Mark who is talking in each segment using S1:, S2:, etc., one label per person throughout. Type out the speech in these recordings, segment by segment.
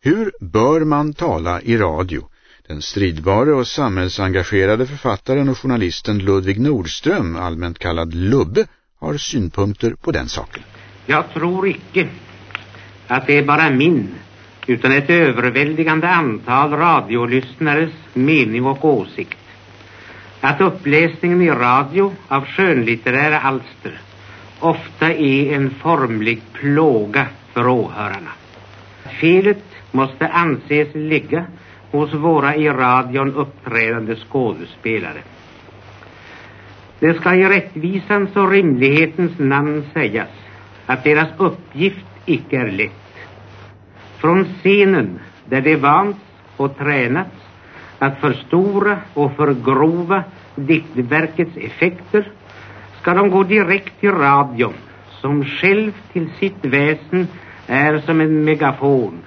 S1: Hur bör man tala i radio? Den stridbare och samhällsengagerade författaren och journalisten Ludvig Nordström, allmänt kallad Lubbe, har synpunkter på den saken.
S2: Jag tror icke att det är bara min utan ett överväldigande antal radiolyssnares mening och åsikt att uppläsningen i radio av skönlitterära alster ofta är en formlig plåga för åhörarna. Felet måste anses ligga hos våra i radion uppträdande skådespelare. Det ska i rättvisans och rimlighetens namn sägas att deras uppgift icke är lätt. Från scenen där de vants och tränats att förstora och förgrova diktverkets effekter ska de gå direkt till radion som själv till sitt väsen är som en megafon,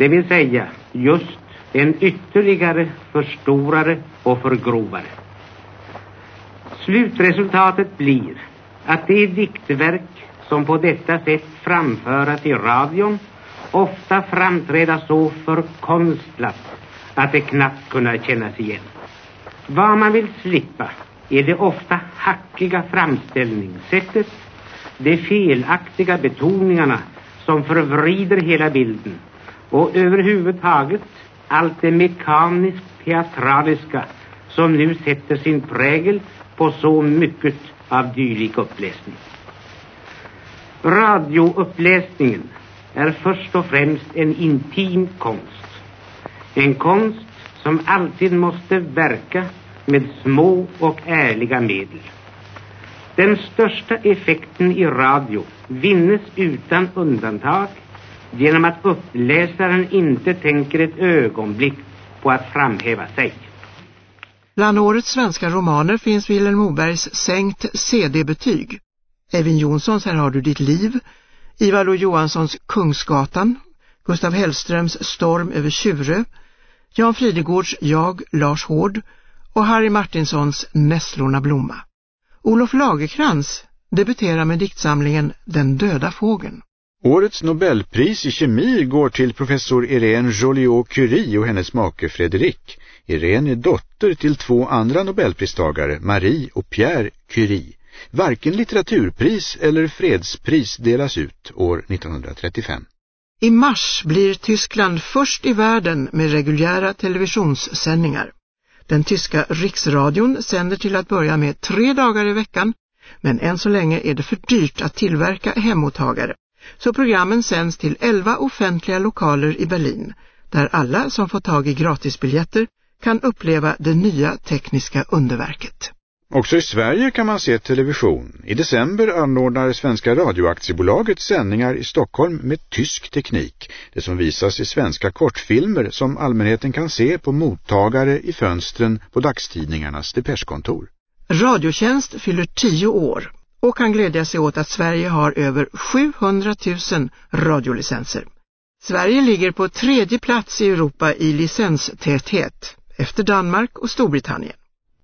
S2: det vill säga just en ytterligare förstorare och förgrovare. Slutresultatet blir att de diktverk som på detta sätt framföras i radion ofta framträda så förkonstlat att det knappt kunna kännas igen. Vad man vill slippa är det ofta hackiga framställningssättet, de felaktiga betoningarna som förvrider hela bilden och överhuvudtaget allt det mekaniskt teatraliska som nu sätter sin prägel på så mycket av dylik uppläsning. Radiouppläsningen är först och främst en intim konst. En konst som alltid måste verka med små och ärliga medel. Den största effekten i radio vinnes utan undantag genom att uppläsaren inte tänker ett ögonblick på att framhäva sig.
S3: Bland årets svenska romaner finns Vilhelm Mobergs Sänkt CD-betyg. Evin Jonssons Här har du ditt liv, Ivar Lo Johanssons Kungsgatan, Gustav Hellströms Storm över Tjurö, Jan Fridegårds Jag, Lars Hård och Harry Martinsons Nässlorna blomma. Olof Lagerkrans debuterar med diktsamlingen Den döda fågeln.
S1: Årets Nobelpris i kemi går till professor Irene Joliot-Curie och hennes make Fredrik. Irene är dotter till två andra Nobelpristagare, Marie och Pierre Curie. Varken litteraturpris eller fredspris delas ut år 1935.
S3: I mars blir Tyskland först i världen med reguljära televisionssändningar. Den tyska riksradion sänder till att börja med tre dagar i veckan, men än så länge är det för dyrt att tillverka hemottagare. Så programmen sänds till elva offentliga lokaler i Berlin, där alla som får tag i gratisbiljetter kan uppleva det nya tekniska underverket.
S1: Också i Sverige kan man se television. I december anordnar Svenska radioaktiebolaget sändningar i Stockholm med tysk teknik. Det som visas i svenska kortfilmer som allmänheten kan se på mottagare i fönstren på dagstidningarnas depeschkontor.
S3: Radiotjänst fyller tio år och kan glädja sig åt att Sverige har över 700 000 radiolicenser. Sverige ligger på tredje plats i Europa i licenstäthet efter Danmark och Storbritannien.